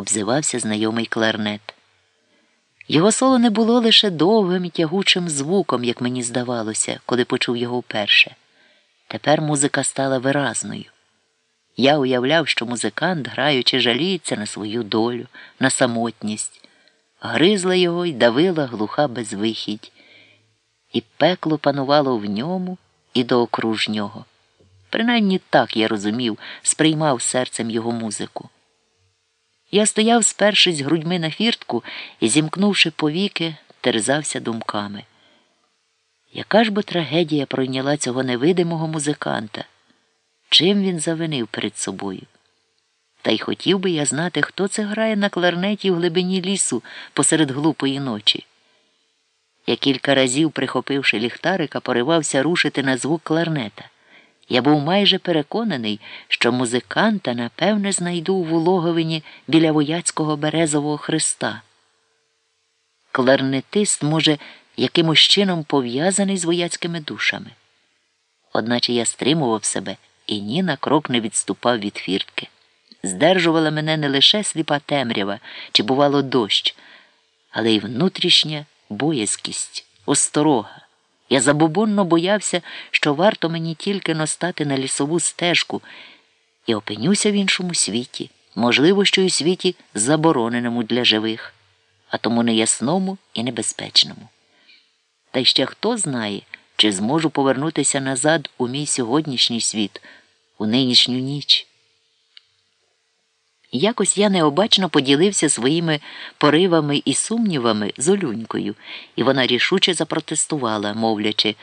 обзивався знайомий кларнет. Його соло не було лише довгим і тягучим звуком, як мені здавалося, коли почув його вперше. Тепер музика стала виразною. Я уявляв, що музикант, граючи, жаліється на свою долю, на самотність, гризла його й давила глуха безвихідь, і пекло панувало в ньому і доокруж нього. Принаймні так я розумів, сприймав серцем його музику. Я стояв, спершись грудьми на фіртку і, зімкнувши повіки, терзався думками. Яка ж бо трагедія пройняла цього невидимого музиканта? Чим він завинив перед собою? Та й хотів би я знати, хто це грає на кларнеті в глибині лісу посеред глупої ночі. Я кілька разів, прихопивши ліхтарика, поривався рушити на звук кларнета. Я був майже переконаний, що музиканта, напевне, знайду у Вологовині біля вояцького березового хреста. Кларнетист, може, якимось чином пов'язаний з вояцькими душами. Одначе я стримував себе і ні на крок не відступав від фіртки. Здержувала мене не лише сліпа темрява чи, бувало, дощ, але й внутрішня боязкість, осторога. Я забобонно боявся, що варто мені тільки настати на лісову стежку і опинюся в іншому світі, можливо, що й у світі забороненому для живих, а тому неясному і небезпечному. Та ще хто знає, чи зможу повернутися назад у мій сьогоднішній світ, у нинішню ніч. Якось я необачно поділився своїми поривами і сумнівами з Олюнькою, і вона рішуче запротестувала, мовлячи,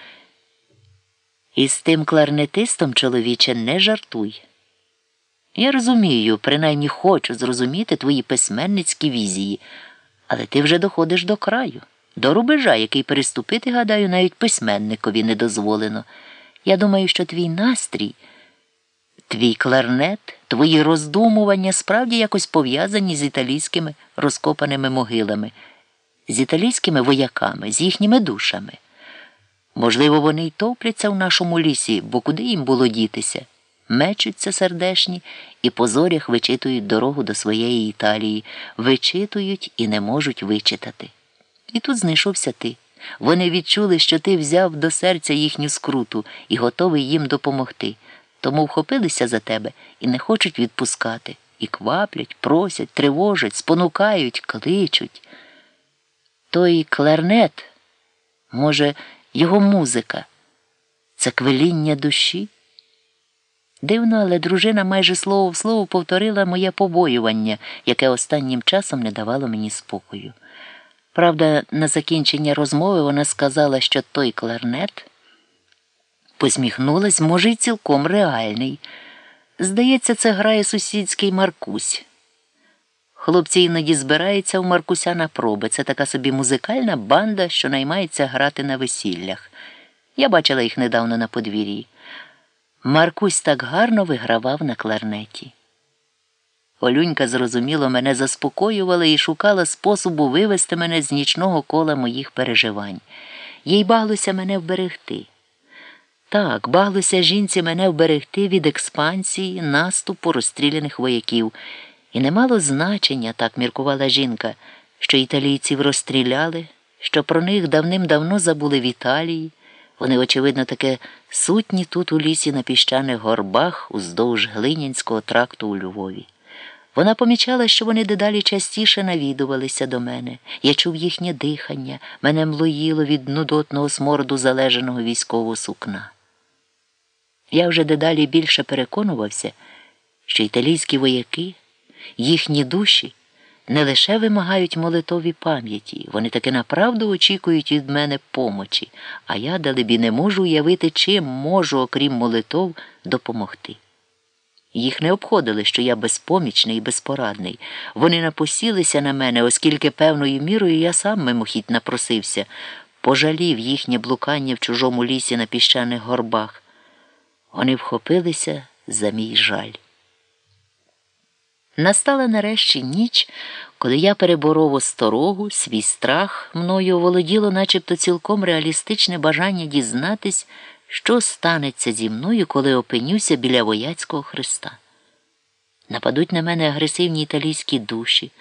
із тим кларнетистом, чоловіче, не жартуй. Я розумію, принаймні хочу зрозуміти твої письменницькі візії, але ти вже доходиш до краю, до рубежа, який переступити, гадаю, навіть письменникові не дозволено. Я думаю, що твій настрій. Твій кларнет, твої роздумування справді якось пов'язані з італійськими розкопаними могилами, з італійськими вояками, з їхніми душами. Можливо, вони й топляться в нашому лісі, бо куди їм було дітися? Мечуться сердешні і по зорях вичитують дорогу до своєї Італії, вичитують і не можуть вичитати. І тут знайшовся ти. Вони відчули, що ти взяв до серця їхню скруту і готовий їм допомогти тому вхопилися за тебе і не хочуть відпускати, і кваплять, просять, тривожать, спонукають, кличуть. Той кларнет, може, його музика, це квеління душі? Дивно, але дружина майже слово в слово повторила моє побоювання, яке останнім часом не давало мені спокою. Правда, на закінчення розмови вона сказала, що той кларнет. Посміхнулась, може, й цілком реальний. Здається, це грає сусідський Маркусь. Хлопці іноді збираються у Маркуся на проби. Це така собі музикальна банда, що наймається грати на весіллях. Я бачила їх недавно на подвір'ї. Маркусь так гарно вигравав на кларнеті. Олюнька, зрозуміло, мене заспокоювала і шукала способу вивести мене з нічного кола моїх переживань. Їй баглося мене вберегти. Так, баглося жінці мене вберегти від експансії, наступу розстріляних вояків. І не мало значення, так міркувала жінка, що італійців розстріляли, що про них давним-давно забули в Італії. Вони, очевидно, таке сутні тут у лісі на піщаних горбах уздовж Глинянського тракту у Львові. Вона помічала, що вони дедалі частіше навідувалися до мене. Я чув їхнє дихання, мене млоїло від нудотного сморду залежаного військового сукна. Я вже дедалі більше переконувався, що італійські вояки, їхні душі не лише вимагають молитові пам'яті, вони таки направду очікують від мене помочі, а я, далебі, не можу уявити, чим можу, окрім молитов, допомогти. Їх не обходили, що я безпомічний і безпорадний. Вони напосілися на мене, оскільки певною мірою я сам мимохідь напросився, пожалів їхнє блукання в чужому лісі на піщаних горбах. Вони вхопилися за мій жаль. Настала нарешті ніч, коли я переборов осторогу, свій страх мною володіло начебто цілком реалістичне бажання дізнатись, що станеться зі мною, коли опинюся біля вояцького хреста. Нападуть на мене агресивні італійські душі.